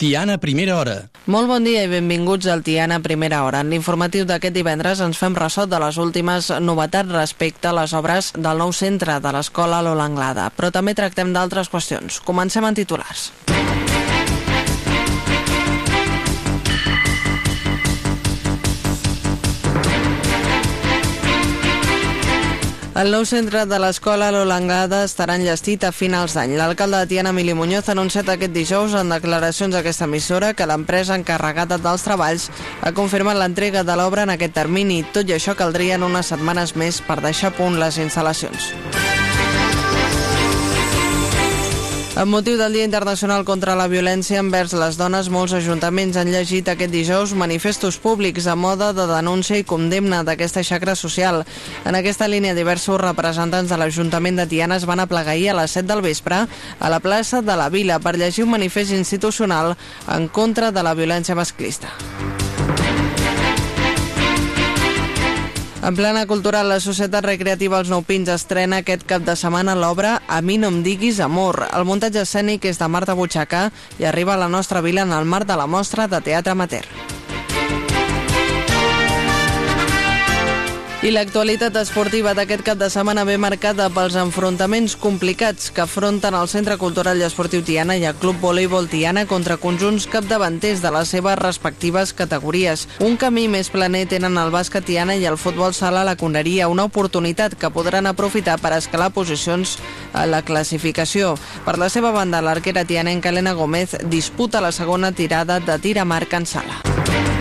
Tiana, primera hora. Molt bon dia i benvinguts al Tiana Primera Hora. En l'informatiu d'aquest divendres ens fem ressò de les últimes novetats respecte a les obres del nou centre de l'Escola Lola Anglada, però també tractem d'altres qüestions. Comencem en titulars. El nou centre de l'escola Lola Anglada estarà enllestit a finals d'any. L'alcalde de Tiana, Emili Muñoz, ha anunciat aquest dijous en declaracions a aquesta emissora que l'empresa encarregada dels treballs ha confirmat l'entrega de l'obra en aquest termini. Tot i això, caldrien unes setmanes més per deixar a punt les instal·lacions. Amb motiu del Dia Internacional contra la Violència envers les dones, molts ajuntaments han llegit aquest dijous manifestos públics a moda de denúncia i condemna d'aquesta xacra social. En aquesta línia, diversos representants de l'Ajuntament de Tiana es van aplegar ahir a les 7 del vespre a la plaça de la Vila per llegir un manifest institucional en contra de la violència masclista. En plana cultural, la Societat Recreativa Els Nou Pins estrena aquest cap de setmana l'obra A mi no em diguis amor. El muntatge escènic és de Marta Butxaca i arriba a la nostra vila en el marc de la mostra de teatre amateur. I l'actualitat esportiva d'aquest cap de setmana ve marcada pels enfrontaments complicats que afronten el Centre Cultural i Esportiu Tiana i el Club Voleibol Tiana contra conjunts capdavanters de les seves respectives categories. Un camí més planer tenen el bàsquet Tiana i el futbol sala la Conneria, una oportunitat que podran aprofitar per escalar posicions a la classificació. Per la seva banda, l'arquera tianenca Elena Gómez disputa la segona tirada de tir a marc en sala.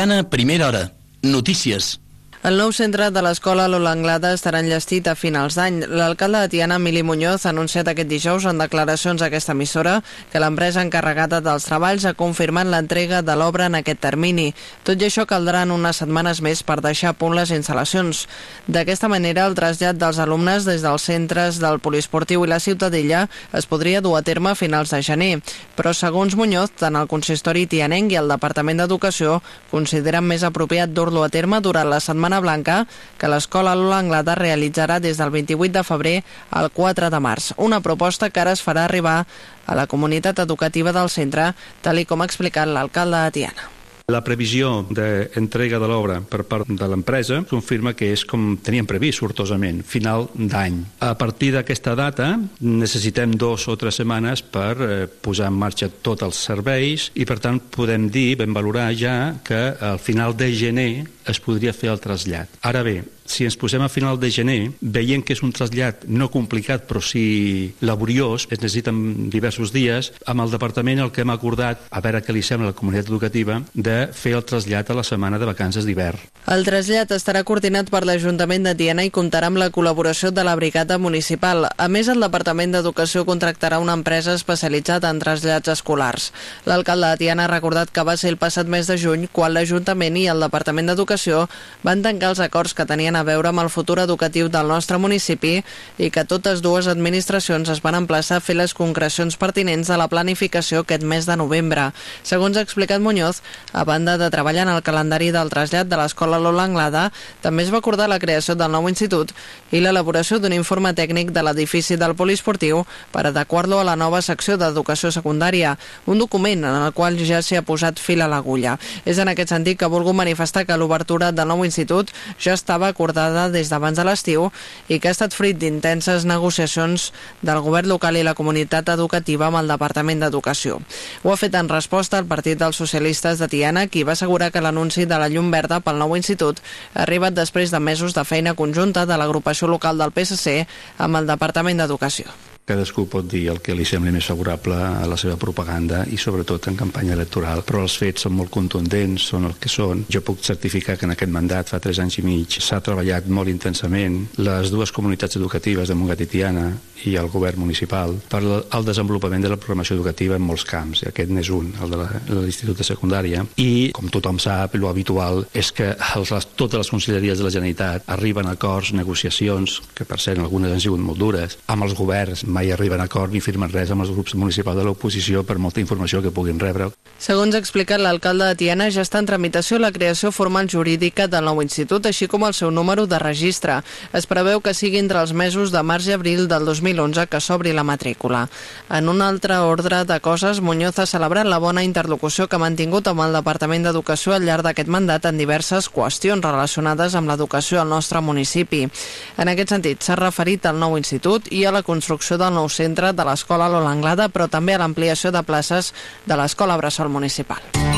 Tiana, primera hora. Notícies. El nou centre de l'escola Lola Anglada estarà enllestit a finals d'any. L'alcalde de Tiana, Emili Muñoz, ha anunciat aquest dijous en declaracions a aquesta emissora que l'empresa encarregada dels treballs ha confirmat l'entrega de l'obra en aquest termini. Tot i això, caldran unes setmanes més per deixar a punt les instal·lacions. D'aquesta manera, el trasllat dels alumnes des dels centres del poliesportiu i la Ciutadella es podria dur a terme a finals de gener. Però, segons Muñoz, tant el consistori tianenc i el Departament d'Educació consideren més apropiat dur-lo a terme durant la setmana Setmana Blanca que l'escola Lola Anglada realitzarà des del 28 de febrer al 4 de març. Una proposta que ara es farà arribar a la comunitat educativa del centre, tal com ha explicat l'alcalde de Tiana. La previsió d'entrega de l'obra per part de l'empresa confirma que és com teníem previst, sortosament, final d'any. A partir d'aquesta data necessitem dos o tres setmanes per eh, posar en marxa tots els serveis i, per tant, podem dir, ben valorar ja, que al final de gener es podria fer el trasllat. Ara bé, si ens posem a final de gener, veient que és un trasllat no complicat però sí laboriós, es necessiten diversos dies, amb el departament el que hem acordat, a veure què li sembla a la comunitat educativa, de fer el trasllat a la setmana de vacances d'hivern. El trasllat estarà coordinat per l'Ajuntament de Tiana i comptarà amb la col·laboració de la brigada municipal. A més, el Departament d'Educació contractarà una empresa especialitzada en trasllats escolars. L'alcalde de Tiana ha recordat que va ser el passat mes de juny quan l'Ajuntament i el Departament d'Educació van tancar els acords que tenien a veure amb el futur educatiu del nostre municipi i que totes dues administracions es van emplaçar a fer les concrecions pertinents a la planificació aquest mes de novembre. Segons ha explicat Muñoz, a banda de treballar en el calendari del trasllat de l'escola Lola Anglada, també es va acordar la creació del nou institut i l'elaboració d'un informe tècnic de l'edifici del poliesportiu per adequar-lo a la nova secció d'educació secundària, un document en el qual ja s'hi ha posat fil a l'agulla. És en aquest sentit que volgut manifestar que l'obertura del nou institut ja estava acordada des d'abans de l'estiu i que ha estat fruit d'intenses negociacions del govern local i la comunitat educativa amb el Departament d'Educació. Ho ha fet en resposta al Partit dels Socialistes de Tiana, qui va assegurar que l'anunci de la llum verda pel nou institut ha arribat després de mesos de feina conjunta de l'agrupació local del PSC amb el Departament d'Educació. Cadascú pot dir el que li sembli més favorable a la seva propaganda i sobretot en campanya electoral, però els fets són molt contundents, són el que són. Jo puc certificar que en aquest mandat, fa tres anys i mig, s'ha treballat molt intensament les dues comunitats educatives de Montgat i Tiana i el govern municipal per al desenvolupament de la programació educativa en molts camps, i aquest n'és un, el de l'Institut de Secundària, i com tothom sap, lo habitual és que els, les, totes les conselleries de la Generalitat arriben a acords, negociacions, que per cert algunes han sigut molt dures, amb els governs mai arriben a acord ni firmen res amb els grups municipals de l'oposició per molta informació que puguin rebre. Segons ha explicat l'alcalde de Tiana, ja està en tramitació la creació formal jurídica del nou institut, així com el seu número de registre. Es preveu que sigui entre els mesos de març i abril del 2011 que s'obri la matrícula. En un altre ordre de coses, Muñoz ha celebrat la bona interlocució que ha mantingut amb el Departament d'Educació al llarg d'aquest mandat en diverses qüestions relacionades amb l'educació al nostre municipi. En aquest sentit, s'ha referit al nou institut i a la construcció del nou centre de l'Escola Lola Anglada, però també a l'ampliació de places de l'Escola Bressol Municipal.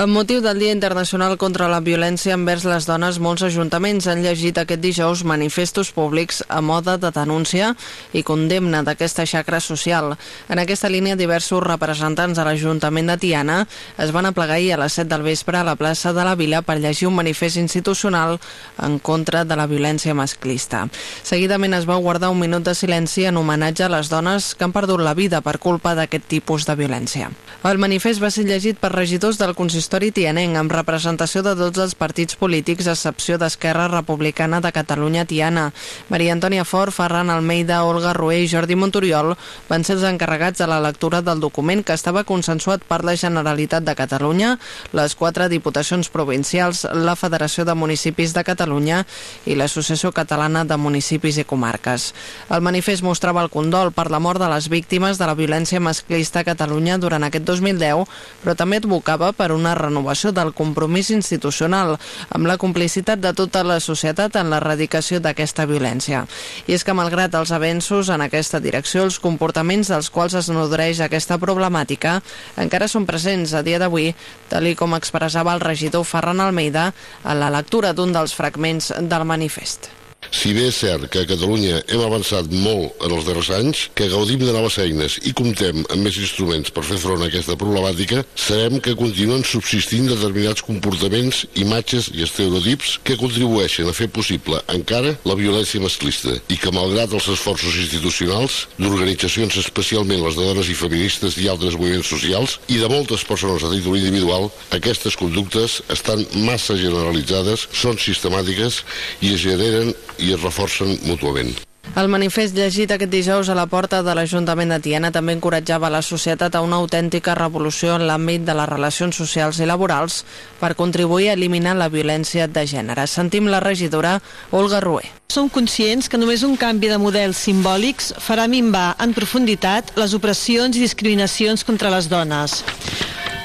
Amb motiu del Dia Internacional contra la Violència envers les dones, molts ajuntaments han llegit aquest dijous manifestos públics a moda de denúncia i condemna d'aquesta xacra social. En aquesta línia, diversos representants de l'Ajuntament de Tiana es van aplegar ahir a les 7 del vespre a la plaça de la Vila per llegir un manifest institucional en contra de la violència masclista. Seguidament es va guardar un minut de silenci en homenatge a les dones que han perdut la vida per culpa d'aquest tipus de violència. El manifest va ser llegit per regidors del consistori consistori tianenc amb representació de tots els partits polítics a excepció d'Esquerra Republicana de Catalunya Tiana. Maria Antònia Fort, Ferran Almeida, Olga Rué i Jordi Montoriol van ser els encarregats de la lectura del document que estava consensuat per la Generalitat de Catalunya, les quatre diputacions provincials, la Federació de Municipis de Catalunya i l'Associació Catalana de Municipis i Comarques. El manifest mostrava el condol per la mort de les víctimes de la violència masclista a Catalunya durant aquest 2010, però també advocava per una renovació del compromís institucional amb la complicitat de tota la societat en l'erradicació d'aquesta violència. I és que malgrat els avenços en aquesta direcció, els comportaments dels quals es nodreix aquesta problemàtica encara són presents a dia d'avui, tal com expressava el regidor Ferran Almeida en la lectura d'un dels fragments del manifest. Si bé és cert que a Catalunya hem avançat molt en els darrers anys, que gaudim de noves eines i comptem amb més instruments per fer front a aquesta problemàtica, sabem que continuen subsistint determinats comportaments, imatges i estereotips que contribueixen a fer possible encara la violència masclista i que malgrat els esforços institucionals d'organitzacions especialment les de dones i feministes i altres moviments socials i de moltes persones a títol individual, aquestes conductes estan massa generalitzades, són sistemàtiques i es generen i es reforcen mútuament. El manifest llegit aquest dijous a la porta de l'Ajuntament de Tiana també encoratjava la societat a una autèntica revolució en l'àmbit de les relacions socials i laborals per contribuir a eliminar la violència de gènere. Sentim la regidora Olga Rué. Som conscients que només un canvi de models simbòlics farà minvar en profunditat les opressions i discriminacions contra les dones.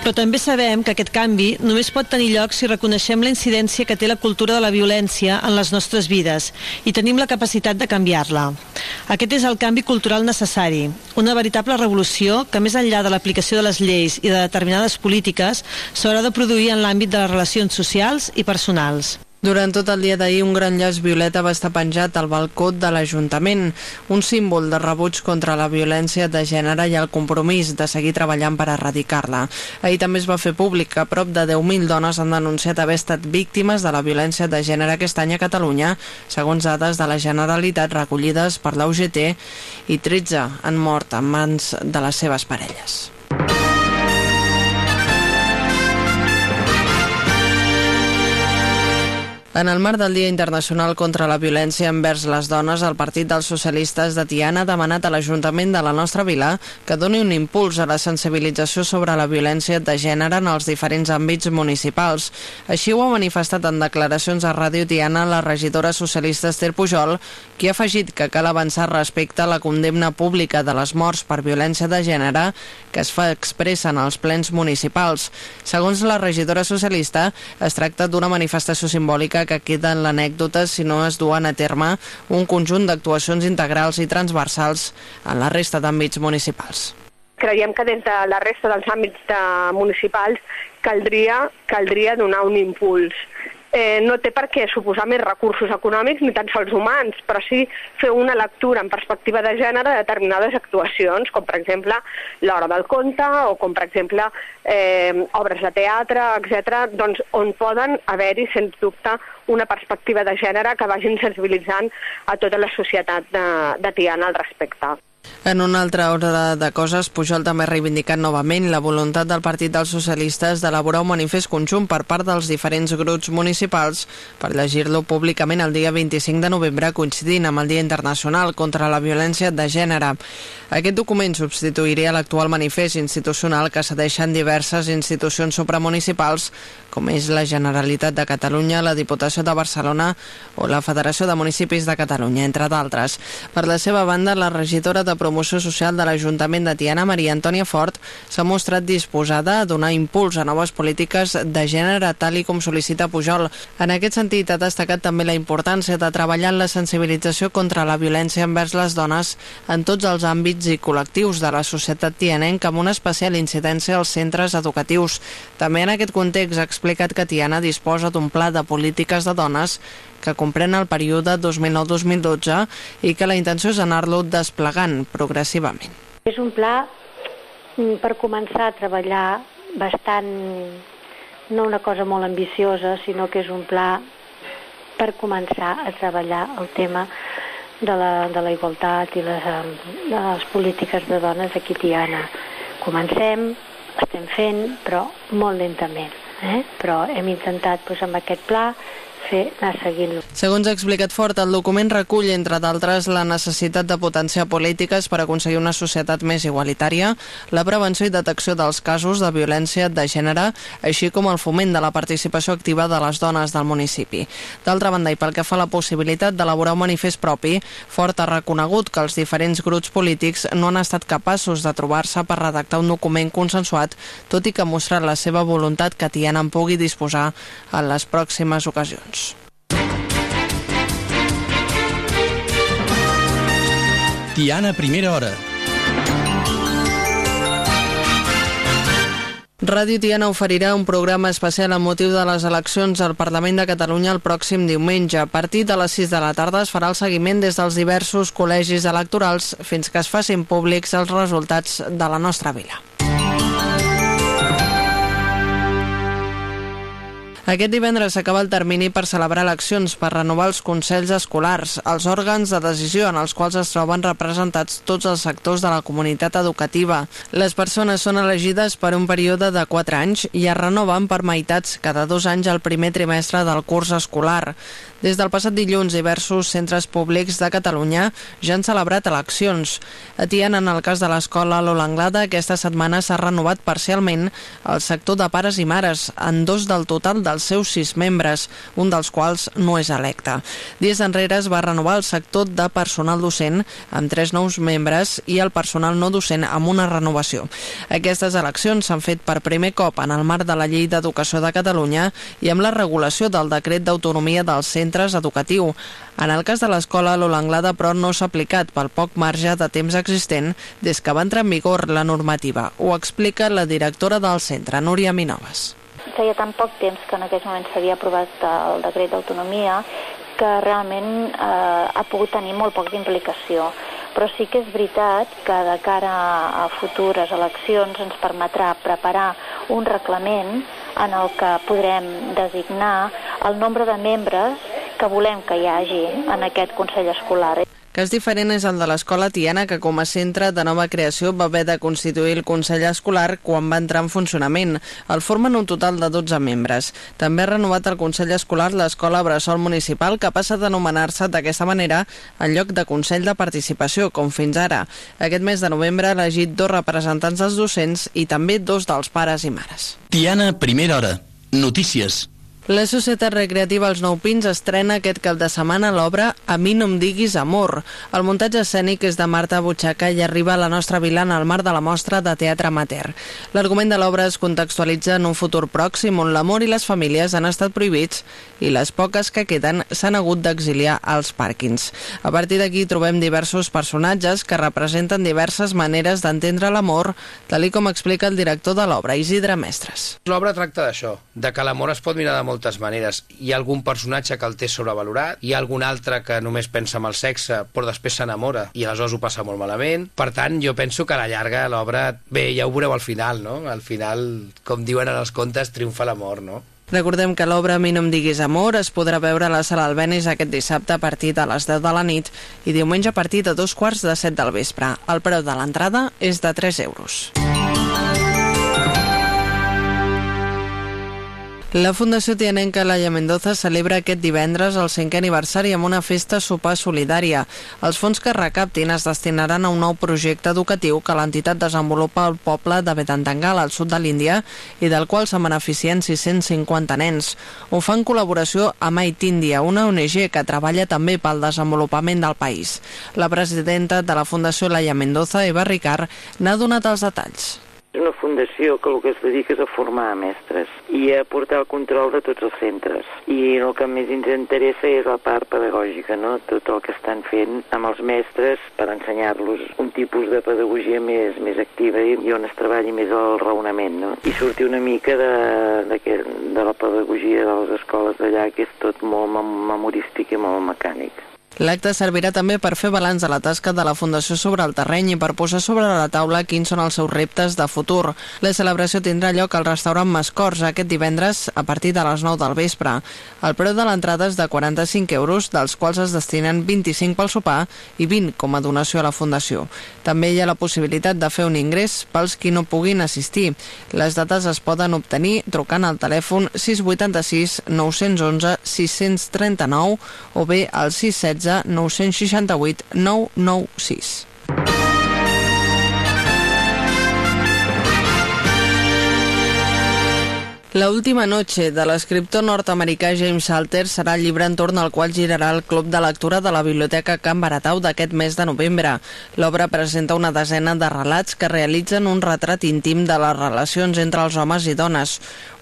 Però també sabem que aquest canvi només pot tenir lloc si reconeixem la incidència que té la cultura de la violència en les nostres vides i tenim la capacitat de canviar-la. Aquest és el canvi cultural necessari, una veritable revolució que més enllà de l'aplicació de les lleis i de determinades polítiques s'haurà de produir en l'àmbit de les relacions socials i personals. Durant tot el dia d'ahir, un gran llaç violeta va estar penjat al balcó de l'Ajuntament, un símbol de rebuig contra la violència de gènere i el compromís de seguir treballant per erradicar-la. Ahir també es va fer públic que prop de 10.000 dones han denunciat haver estat víctimes de la violència de gènere aquest any a Catalunya, segons dades de la Generalitat recollides per la UGT, i 13 han mort en mans de les seves parelles. En el marc del Dia Internacional contra la Violència envers les dones, el Partit dels Socialistes de Tiana ha demanat a l'Ajuntament de la nostra vila que doni un impuls a la sensibilització sobre la violència de gènere en els diferents àmbits municipals. Així ho ha manifestat en declaracions a Ràdio Tiana la regidora socialista Esther Pujol, qui ha afegit que cal avançar respecte a la condemna pública de les morts per violència de gènere que es fa expressa en els plens municipals. Segons la regidora socialista, es tracta d'una manifestació simbòlica que queda en l'anècdota si no es duen a terme un conjunt d'actuacions integrals i transversals en la resta d'àmbits municipals. Creiem que des de la resta dels àmbits de municipals caldria, caldria donar un impuls eh, no té per què suposar més recursos econòmics ni tan sols humans, però sí fer una lectura en perspectiva de gènere de determinades actuacions, com per exemple l'hora del conte o com per exemple eh, obres de teatre, etc., doncs on poden haver-hi, sens dubte, una perspectiva de gènere que vagin sensibilitzant a tota la societat de, de Tiana al respecte. En una altra ordre de coses, Pujol també ha reivindicat novament la voluntat del Partit dels Socialistes d'elaborar un manifest conjunt per part dels diferents grups municipals per llegir-lo públicament el dia 25 de novembre, coincidint amb el Dia Internacional contra la Violència de Gènere. Aquest document substituiria l'actual manifest institucional que cedeixen diverses institucions supramunicipals, com és la Generalitat de Catalunya, la Diputació de Barcelona o la Federació de Municipis de Catalunya, entre d'altres. Per la seva banda, la regidora de Promoció Social de l'Ajuntament de Tiana, Maria Antònia Fort, s'ha mostrat disposada a donar impuls a noves polítiques de gènere tal i com sol·licita Pujol. En aquest sentit, ha destacat també la importància de treballar en la sensibilització contra la violència envers les dones en tots els àmbits i col·lectius de la societat tianenca amb una especial incidència als centres educatius. També en aquest context ha explicat que Tiana disposa d'un pla de polítiques de dones que comprèn el període 2009-2012 i que la intenció és anar-lo desplegant progressivament. És un pla mm, per començar a treballar bastant, no una cosa molt ambiciosa, sinó que és un pla per començar a treballar el tema de la, de la igualtat i les, de les polítiques de dones aquí Tiana. Comencem, estem fent, però molt lentament. Eh? Però hem intentat doncs, amb aquest pla fer seguint-lo. Segons ha explicat Fort, el document recull, entre d'altres, la necessitat de potenciar polítiques per aconseguir una societat més igualitària, la prevenció i detecció dels casos de violència de gènere, així com el foment de la participació activa de les dones del municipi. D'altra banda, i pel que fa a la possibilitat d'elaborar un manifest propi, Fort ha reconegut que els diferents grups polítics no han estat capaços de trobar-se per redactar un document consensuat, tot i que ha mostrat la seva voluntat que Tiana en pugui disposar en les pròximes ocasions. Tiana, primera hora. Ràdio Tiana oferirà un programa especial amb motiu de les eleccions al Parlament de Catalunya el pròxim diumenge. A partir de les 6 de la tarda es farà el seguiment des dels diversos col·legis electorals fins que es facin públics els resultats de la nostra vila. Aquest divendres s'acaba el termini per celebrar eleccions per renovar els consells escolars, els òrgans de decisió en els quals es troben representats tots els sectors de la comunitat educativa. Les persones són elegides per un període de 4 anys i es renoven per meitats cada dos anys al primer trimestre del curs escolar. Des del passat dilluns, diversos centres públics de Catalunya ja han celebrat eleccions. A Tiana, en el cas de l'escola Lola Anglada, aquesta setmana s'ha renovat parcialment el sector de pares i mares, en dos del total dels seus sis membres, un dels quals no és electe. Dies enrere es va renovar el sector de personal docent amb tres nous membres i el personal no docent amb una renovació. Aquestes eleccions s'han fet per primer cop en el marc de la Llei d'Educació de Catalunya i amb la regulació del decret d'autonomia dels centres educatiu. En el cas de l'escola Lola Anglada, però, no s'ha aplicat pel poc marge de temps existent des que va entrar en vigor la normativa. Ho explica la directora del centre, Núria Minoves feia tan poc temps que en aquells moments s'havia aprovat el decret d'autonomia que realment eh, ha pogut tenir molt poca implicació. Però sí que és veritat que de cara a futures eleccions ens permetrà preparar un reglament en el que podrem designar el nombre de membres que volem que hi hagi en aquest Consell Escolar cas diferent és el de l'Escola Tiana, que com a centre de nova creació va haver de constituir el Consell Escolar quan va entrar en funcionament. El formen un total de 12 membres. També ha renovat el Consell Escolar l'Escola Bressol Municipal, que passa d'anomenar-se d'aquesta manera en lloc de Consell de Participació, com fins ara. Aquest mes de novembre ha elegit dos representants dels docents i també dos dels pares i mares. Tiana, primera hora. Notícies. La Societat Recreativa Els Nou Pins estrena aquest cap de setmana l'obra A mi no em diguis amor. El muntatge escènic és de Marta Butxaca i arriba a la nostra vila en el marc de la mostra de teatre amateur. L'argument de l'obra es contextualitza en un futur pròxim on l'amor i les famílies han estat prohibits i les poques que queden s'han hagut d'exiliar als pàrquings. A partir d'aquí trobem diversos personatges que representen diverses maneres d'entendre l'amor, tal com explica el director de l'obra, Isidre Mestres. L'obra tracta d'això, de que l'amor es pot mirar de molt moltes maneres. Hi ha algun personatge que el té sobrevalorat, hi ha algun altre que només pensa en el sexe però després s'enamora i aleshores ho passa molt malament. Per tant, jo penso que a la llarga l'obra... Bé, ja ho veureu al final, no? Al final, com diuen en els contes, triomfa l'amor, no? Recordem que l'obra Mi no em diguis amor es podrà veure a la sala Albenis aquest dissabte a partir de les 10 de la nit i diumenge a partir de dos quarts de 7 del vespre. El preu de l'entrada és de 3 euros. La Fundació Tianenca Laia Mendoza celebra aquest divendres el cinquè aniversari amb una festa sopar solidària. Els fons que recaptin es destinaran a un nou projecte educatiu que l'entitat desenvolupa al poble de Vedantangal, al sud de l'Índia, i del qual se'n beneficien 650 nens. Ho fa en col·laboració amb Ait India, una ONG que treballa també pel desenvolupament del país. La presidenta de la Fundació Laia Mendoza, Eva Ricard, n'ha donat els detalls. És una fundació que el que es dedica és a formar mestres i a portar el control de tots els centres. I el que més ens interessa és la part pedagògica, no? tot el que estan fent amb els mestres per ensenyar-los un tipus de pedagogia més, més activa i, on es treballi més el raonament. No? I sortir una mica de, de, que, de la pedagogia de les escoles d'allà, que és tot molt memorístic i molt mecànic. L'acte servirà també per fer balanç de la tasca de la Fundació sobre el terreny i per posar sobre la taula quins són els seus reptes de futur. La celebració tindrà lloc al restaurant Mascors aquest divendres a partir de les 9 del vespre. El preu de l'entrada és de 45 euros, dels quals es destinen 25 pel sopar i 20 com a donació a la Fundació. També hi ha la possibilitat de fer un ingrés pels qui no puguin assistir. Les dates es poden obtenir trucant al telèfon 686 911 639 o bé al 616 968 996. La última noche de l'escriptor nord-americà James Salter serà el llibre entorn al qual girarà el Club de Lectura de la Biblioteca Can Baratau d'aquest mes de novembre. L'obra presenta una desena de relats que realitzen un retrat íntim de les relacions entre els homes i dones,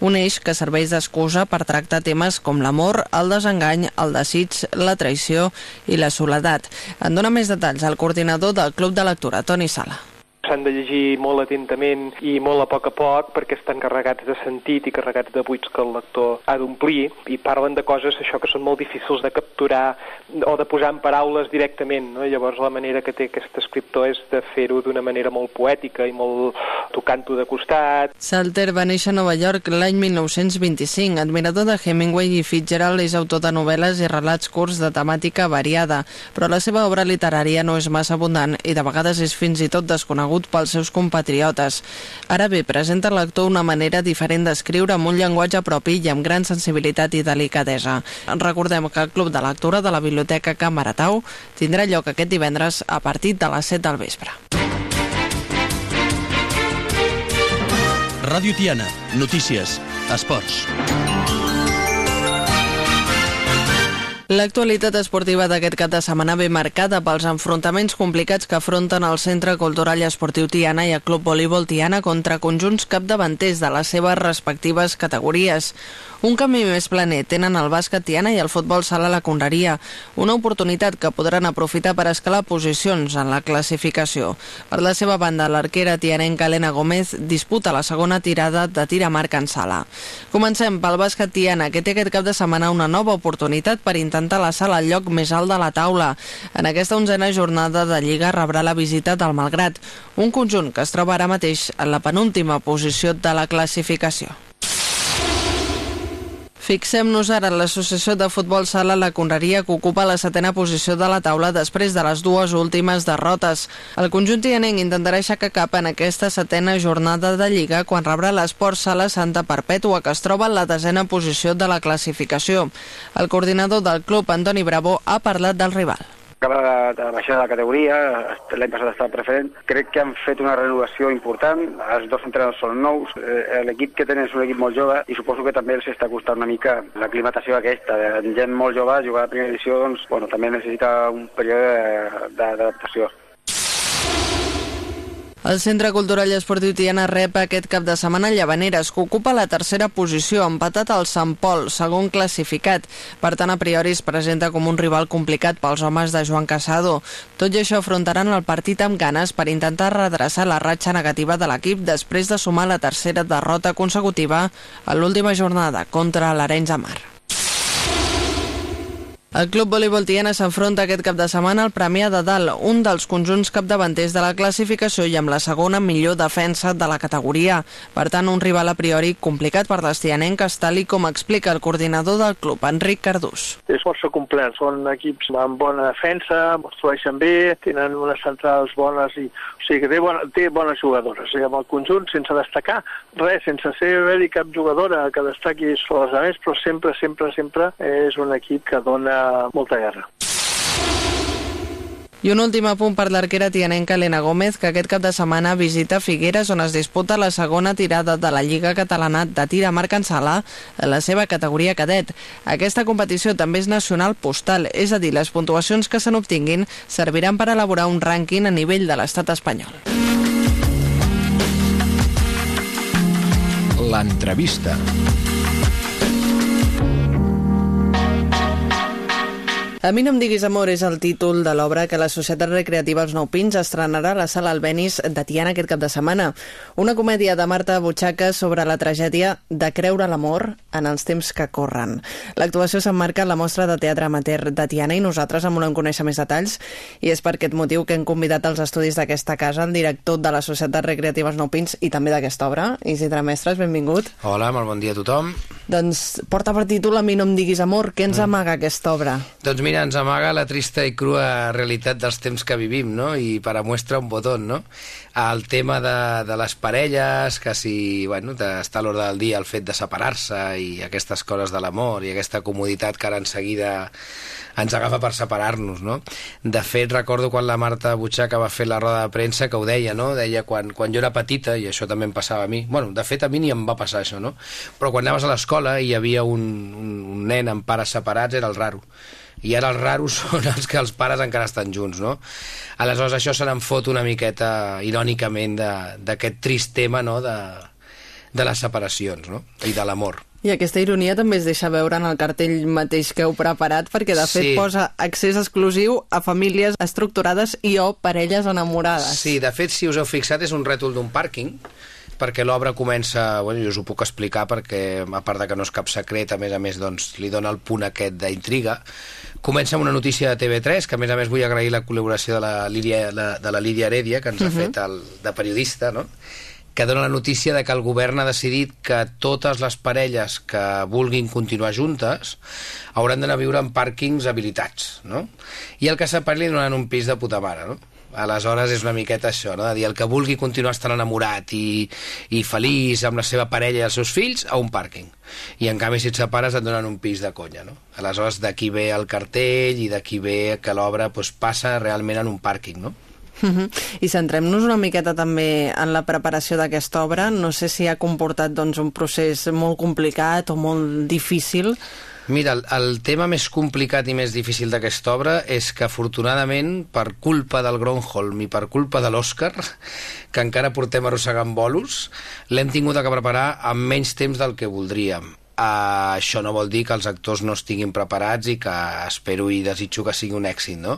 un eix que serveix d'excusa per tractar temes com l'amor, el desengany, el desig, la traïció i la soledat. En dona més detalls el coordinador del Club de Lectura, Toni Sala s'han de llegir molt atentament i molt a poc a poc perquè estan carregats de sentit i carregats de buits que el lector ha d'omplir i parlen de coses això que són molt difícils de capturar o de posar en paraules directament. No? Llavors la manera que té aquest escriptor és de fer-ho d'una manera molt poètica i molt tocant-ho de costat. Salter va néixer a Nova York l'any 1925. Admirador de Hemingway i Fitzgerald, és autor de novel·les i relats curts de temàtica variada, però la seva obra literària no és massa abundant i de vegades és fins i tot desconegut conegut pels seus compatriotes. Ara bé, presenta al lector una manera diferent d'escriure amb un llenguatge propi i amb gran sensibilitat i delicadesa. Recordem que el Club de Lectura de la Biblioteca Can Baratau tindrà lloc aquest divendres a partir de les 7 del vespre. Ràdio Tiana, notícies, esports. L'actualitat esportiva d'aquest cap de setmana ve marcada pels enfrontaments complicats que afronten el Centre Cultural i Esportiu Tiana i el Club Voleibol Tiana contra conjunts capdavanters de les seves respectives categories. Un camí més planer tenen el bàsquet Tiana i el futbol sala la Conreria, una oportunitat que podran aprofitar per escalar posicions en la classificació. Per la seva banda, l'arquera tianenca Elena Gómez disputa la segona tirada de tir a marca en sala. Comencem pel bàsquet Tiana, que té aquest cap de setmana una nova oportunitat per intentar la sala al lloc més alt de la taula. En aquesta onzena jornada de Lliga rebrà la visita del Malgrat, un conjunt que es troba ara mateix en la penúltima posició de la classificació. Fixem-nos ara en l'associació de futbol sala La Conreria que ocupa la setena posició de la taula després de les dues últimes derrotes. El conjunt tianenc intentarà aixecar cap en aquesta setena jornada de Lliga quan rebrà l'Esport Sala Santa Perpètua que es troba en la desena posició de la classificació. El coordinador del club, Antoni Bravo, ha parlat del rival acaba de, de baixar de categoria, l'any passat estava preferent. Crec que han fet una renovació important, els dos entrenadors són nous, eh, l'equip que tenen és un equip molt jove i suposo que també els està costant una mica l'aclimatació aquesta. De gent molt jove, jugar a primera edició, doncs, bueno, també necessita un període d'adaptació. El Centre Cultural i Esportiu Tiana rep aquest cap de setmana Llavaneres, que ocupa la tercera posició, empatat al Sant Pol, segon classificat. Per tant, a priori es presenta com un rival complicat pels homes de Joan Casado. Tot i això, afrontaran el partit amb ganes per intentar redreçar la ratxa negativa de l'equip després de sumar la tercera derrota consecutiva a l'última jornada contra l'Arenys de Mar. El Club Voleibol Tiana s'enfronta aquest cap de setmana al Premià de Dalt, un dels conjunts capdavanters de la classificació i amb la segona millor defensa de la categoria. Per tant, un rival a priori complicat per les tianenques, tal i com explica el coordinador del club, Enric Cardús. És força complet, són equips amb bona defensa, construeixen bé, tenen unes centrals bones i o sigui que té, bona, té bones jugadores. Sigui, amb el conjunt, sense destacar res, sense ser haver-hi cap jugadora que destaqui sobre les altres, però sempre, sempre, sempre és un equip que dona molta guerra. I un últim apunt per l'arquera tianenca Elena Gómez, que aquest cap de setmana visita Figueres, on es disputa la segona tirada de la Lliga Catalana de tir a marc en sala en la seva categoria cadet. Aquesta competició també és nacional postal, és a dir, les puntuacions que se n'obtinguin serviran per elaborar un rànquing a nivell de l'estat espanyol. L'entrevista. A mi no em diguis amor és el títol de l'obra que la Societat Recreativa Els Nou Pins estrenarà a la sala Albenis de Tiana aquest cap de setmana. Una comèdia de Marta Butxaca sobre la tragèdia de creure l'amor en els temps que corren. L'actuació s'emmarca en la mostra de teatre amateur de Tiana i nosaltres en volem conèixer més detalls i és per aquest motiu que hem convidat als estudis d'aquesta casa el director de la Societat Recreativa Els Nou Pins i també d'aquesta obra, Isidre Mestres, benvingut. Hola, molt bon dia a tothom. Doncs porta per títol A mi no em diguis amor. Què ens amaga aquesta obra? Doncs mira, ens amaga la trista i crua realitat dels temps que vivim, no? I per a muestra un botón, no? El tema de, de les parelles, que si, bueno, està a l'ordre del dia el fet de separar-se i aquestes coses de l'amor i aquesta comoditat que ara en seguida ens agafa per separar-nos, no? De fet, recordo quan la Marta Butxaca va fer la roda de premsa que ho deia, no? Deia quan, quan jo era petita, i això també em passava a mi, bueno, de fet a mi ni em va passar això, no? Però quan anaves a l'escola i hi havia un, un, un nen amb pares separats, era el raro i ara els raros són els que els pares encara estan junts, no? Aleshores això se n'en fot una miqueta irònicament d'aquest trist tema, no?, de, de les separacions, no?, i de l'amor. I aquesta ironia també es deixa veure en el cartell mateix que heu preparat, perquè de fet sí. posa accés exclusiu a famílies estructurades i o parelles enamorades. Sí, de fet, si us heu fixat, és un rètol d'un pàrquing, perquè l'obra comença, bueno, jo us ho puc explicar perquè a part de que no és cap secret, a més a més doncs, li dona el punt aquest d'intriga, comença amb una notícia de TV3, que a més a més vull agrair la col·laboració de la Lídia, la, de la Lídia Heredia, que ens uh -huh. ha fet el, de periodista, no? que dona la notícia de que el govern ha decidit que totes les parelles que vulguin continuar juntes hauran d'anar a viure en pàrquings habilitats, no? I el que li donaran un pis de puta mare, no? Aleshores és una miqueta això, no? de dir el que vulgui continuar estant enamorat i, i feliç amb la seva parella i els seus fills a un pàrquing. I en canvi si et separes et donen un pis de conya. No? Aleshores d'aquí ve el cartell i d'aquí ve que l'obra pues, passa realment en un pàrquing. No? -huh. I centrem-nos una miqueta també en la preparació d'aquesta obra. No sé si ha comportat doncs, un procés molt complicat o molt difícil. Mira, el, el tema més complicat i més difícil d'aquesta obra és que afortunadament per culpa del Gronholm i per culpa de l'Oscar, que encara portem arrossegant bolos, l'hem tingut que preparar amb menys temps del que voldríem. Uh, això no vol dir que els actors no estiguin preparats i que espero i desitjo que sigui un èxit, no?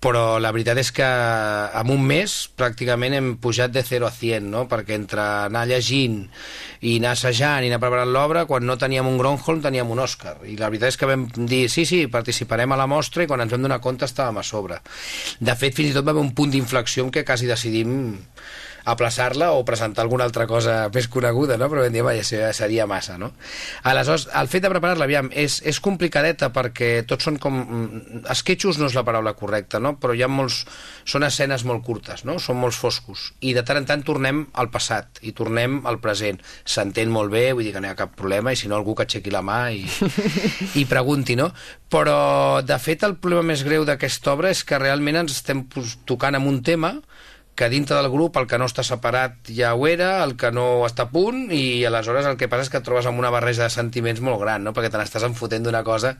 Però la veritat és que en un mes pràcticament hem pujat de 0 a 100, no? perquè entre anar llegint i anar assajant i anar preparant l'obra, quan no teníem un Gronholm teníem un Òscar. I la veritat és que vam dir, sí, sí, participarem a la mostra i quan ens vam donar compte estàvem a sobre. De fet, fins i tot va haver un punt d'inflexió en què quasi decidim aplaçar-la o presentar alguna altra cosa més coneguda, no? però vam dir, vaja, seria massa. No? Aleshores, el fet de preparar-la, aviam, és, és complicadeta perquè tots són com... Esquetxos no és la paraula correcta, no? però hi ha molts... Són escenes molt curtes, no? són molts foscos. I de tant en tant tornem al passat i tornem al present. S'entén molt bé, vull dir que no hi ha cap problema, i si no algú que aixequi la mà i, i pregunti, no? Però, de fet, el problema més greu d'aquesta obra és que realment ens estem tocant amb un tema que dintre del grup el que no està separat ja ho era, el que no està a punt, i aleshores el que passa és que et trobes amb una barreja de sentiments molt gran, no? perquè te n'estàs enfotent d'una cosa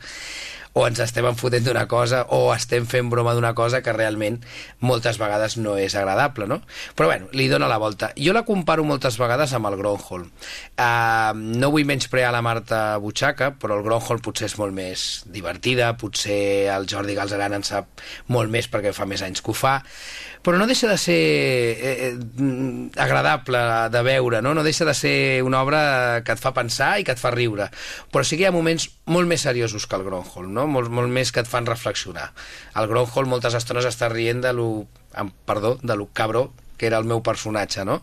o ens estem enfotent d'una cosa o estem fent broma d'una cosa que realment moltes vegades no és agradable, no? Però bueno, li dona la volta. Jo la comparo moltes vegades amb el Gronholm. Uh, no vull menysprear la Marta Butxaca, però el Gronholm potser és molt més divertida, potser el Jordi Galzeran en sap molt més perquè fa més anys que ho fa, però no deixa de ser eh, eh, agradable de veure, no? no deixa de ser una obra que et fa pensar i que et fa riure, però sí que hi ha moments molt més seriosos que el Gronholm, no? molt, molt més que et fan reflexionar. El Gronholm moltes estones està rient de lo, amb, perdó, de lo cabró que era el meu personatge, no?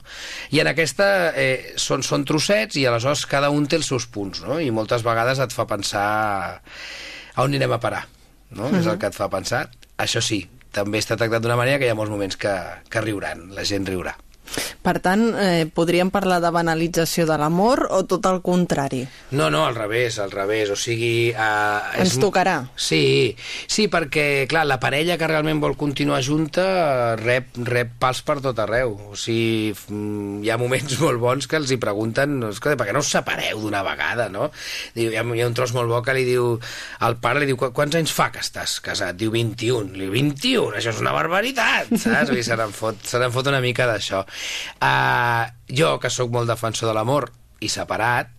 I en aquesta eh, són, són trossets i aleshores cada un té els seus punts, no? I moltes vegades et fa pensar a on anirem a parar, no? Uh -huh. És el que et fa pensar. Això sí, també està tractat d'una manera que hi ha molts moments que, que riuran, la gent riurà. Per tant, eh, podríem parlar de banalització de l'amor o tot el contrari? No, no, al revés, al revés, o sigui... Eh, Ens tocarà. Sí, sí, perquè, clar, la parella que realment vol continuar junta rep, rep pals per tot arreu. O sigui, mm, hi ha moments molt bons que els hi pregunten, escolta, per què no us separeu d'una vegada, no? Diu, hi, ha, hi ha un tros molt bo que li diu, el pare li diu, quants anys fa que estàs casat? Diu, 21. Li diu, 21? Això és una barbaritat, saps? I se n'en fot, se fot una mica d'això. Uh, jo, que sóc molt defensor de l'amor i separat,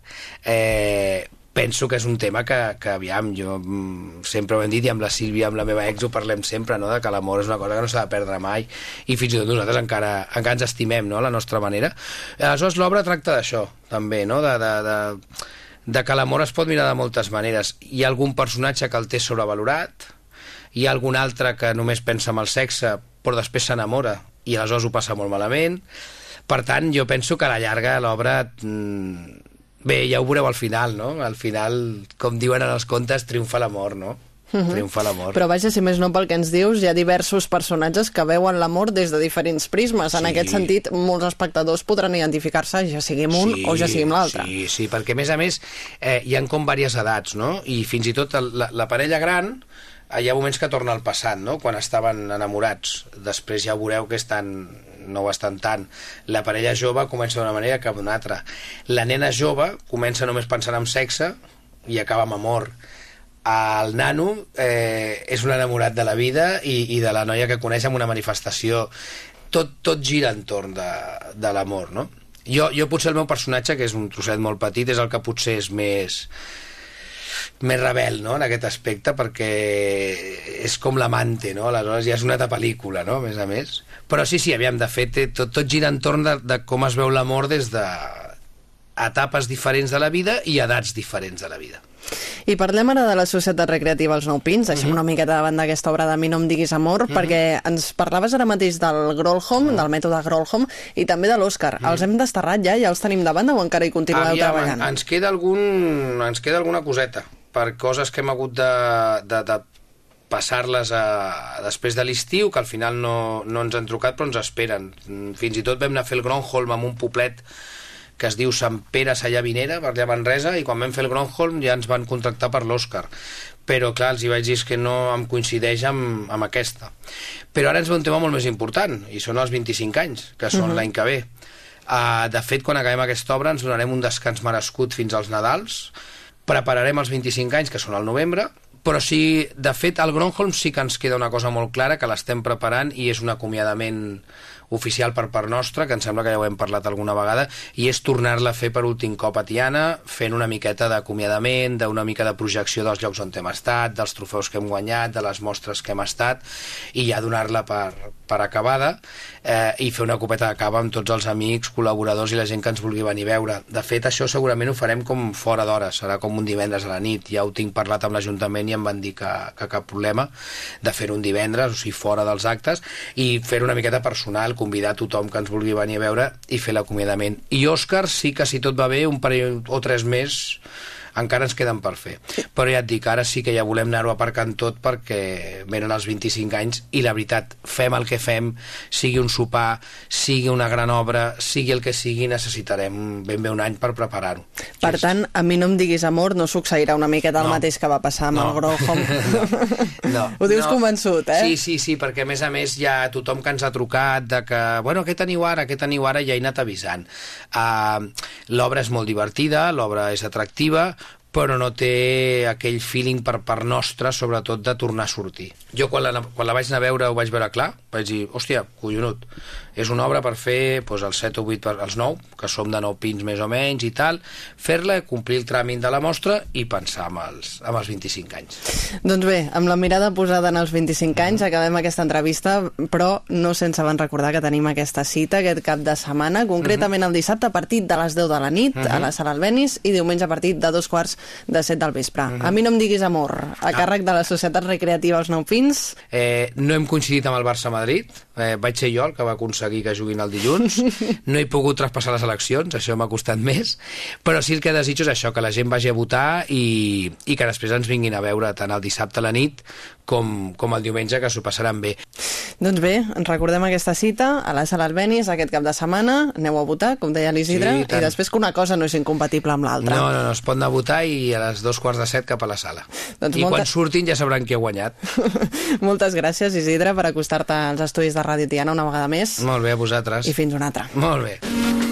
eh, penso que és un tema que, que aviam, jo mm, sempre ho hem dit i amb la Sílvia, amb la meva ex ho parlem sempre, no? de que l'amor és una cosa que no s'ha de perdre mai i fins i tot nosaltres encara, encara ens estimem no? la nostra manera. Aleshores l'obra tracta d'això també, no? de, de, de, de que l'amor es pot mirar de moltes maneres. Hi ha algun personatge que el té sobrevalorat, hi ha algun altre que només pensa en el sexe però després s'enamora i aleshores ho passa molt malament per tant, jo penso que a la llarga l'obra... Mm, bé, ja ho veureu al final, no? Al final, com diuen en els contes, triomfa l'amor, no? -huh. Triomfa l'amor. Però vaja, si més no pel que ens dius, hi ha diversos personatges que veuen l'amor des de diferents prismes. Sí. En aquest sentit, molts espectadors podran identificar-se, ja sigui amb un sí, o ja sigui amb l'altre. Sí, sí, perquè a més a més eh, hi han com diverses edats, no? I fins i tot la, la parella gran hi ha moments que torna al passat, no? Quan estaven enamorats. Després ja veureu que estan no ho estan tant. La parella jove comença d'una manera que d'una altra. La nena jove comença només pensant en sexe i acaba amb amor. El nano eh, és un enamorat de la vida i, i de la noia que coneix amb una manifestació. Tot, tot gira entorn de, de l'amor, no? Jo, jo potser el meu personatge, que és un trosset molt petit, és el que potser és més més rebel no? en aquest aspecte perquè és com l'amante no? aleshores ja és una altra pel·lícula no? a més a més però sí, sí, aviam, de fet tot, tot gira entorn de, de com es veu l'amor des de etapes diferents de la vida i edats diferents de la vida i parlem ara de la Societat Recreativa Els Nou Pins, deixem uh mhm. -huh. una miqueta davant d'aquesta obra de Mi no em diguis amor, uh mhm. -huh. perquè ens parlaves ara mateix del Grolholm, uh mhm. -huh. del mètode Grolholm, i també de l'Òscar. Uh -huh. Els hem desterrat ja? Ja els tenim davant o encara hi continueu Aviam, treballant? Ens queda, algun, ens queda alguna coseta per coses que hem hagut de, de, de passar-les després de l'estiu, que al final no, no ens han trucat però ens esperen. Fins i tot vam anar a fer el Gronholm amb un poblet que es diu Sant Pere Sallavinera, per allà a Manresa, i quan vam fer el Gronholm ja ens van contractar per l'Òscar. Però, clar, els hi vaig dir que no em coincideix amb, amb aquesta. Però ara ens ve un tema molt més important, i són els 25 anys, que són uh mhm. -huh. l'any que ve. Uh, de fet, quan acabem aquesta obra ens donarem un descans merescut fins als Nadals, prepararem els 25 anys, que són al novembre, però sí, de fet, al Gronholm sí que ens queda una cosa molt clara, que l'estem preparant i és un acomiadament oficial per part nostra, que em sembla que ja ho hem parlat alguna vegada, i és tornar-la a fer per últim cop a Tiana, fent una miqueta d'acomiadament, d'una mica de projecció dels llocs on hem estat, dels trofeus que hem guanyat, de les mostres que hem estat, i ja donar-la per, per acabada eh, i fer una copeta de cava amb tots els amics, col·laboradors i la gent que ens vulgui venir a veure. De fet, això segurament ho farem com fora d'hora, serà com un divendres a la nit. Ja ho tinc parlat amb l'Ajuntament i em van dir que, que cap problema de fer un divendres, o sigui, fora dels actes, i fer una miqueta personal, convidar tothom que ens vulgui venir a veure i fer l'acomiadament. I Òscar sí que si tot va bé, un parell o tres més encara ens queden per fer. Però ja et dic, ara sí que ja volem anar-ho aparcant tot perquè venen els 25 anys i la veritat, fem el que fem, sigui un sopar, sigui una gran obra, sigui el que sigui, necessitarem ben bé un any per preparar-ho. Per sí, tant, a mi no em diguis amor, no succeirà una miqueta el mateix que va passar amb no. el Grohom. no. no. Ho dius no. convençut, eh? Sí, sí, sí, perquè a més a més hi ha tothom que ens ha trucat de que, bueno, què teniu ara, què teniu ara, ja he anat avisant. Uh, l'obra és molt divertida, l'obra és atractiva, però no té aquell feeling per part nostra, sobretot de tornar a sortir. Jo quan la, quan la vaig anar a veure ho vaig veure clar, vaig dir, hòstia, collonut, és una obra per fer doncs, els 7 o 8, per, els 9, que som de 9 pins més o menys i tal, fer-la, complir el tràmit de la mostra i pensar amb els, amb els 25 anys. Doncs bé, amb la mirada posada en els 25 anys, acabem aquesta entrevista, però no sense abans recordar que tenim aquesta cita aquest cap de setmana, concretament uh -huh. el dissabte a partir de les 10 de la nit, uh -huh. a la sala Albenis, i diumenge a partir de dos quarts de 7 del vespre. Mm -hmm. A mi no em diguis amor, a càrrec de la Societat Recreativa Els Nou Pins. Eh, no hem coincidit amb el Barça-Madrid, eh, vaig ser jo el que va aconseguir que juguin el dilluns, no he pogut traspassar les eleccions, això m'ha costat més, però sí el que desitjo és això, que la gent vagi a votar i, i que després ens vinguin a veure tant el dissabte a la nit com, com el diumenge, que s'ho passaran bé. Doncs bé, ens recordem aquesta cita a la Sala Albenis aquest cap de setmana, aneu a votar, com deia l'Isidre, Sí, i i després que una cosa no és incompatible amb l'altra. No, no, no, es pot anar a votar i a les dos quarts de set cap a la sala. Doncs I molta- quan surtin ja sabran qui ha guanyat. Moltes gràcies, Isidre, per acostar-te als estudis de Ràdio Tiana una vegada més. Molt bé, a vosaltres. I fins una altra. Molt bé.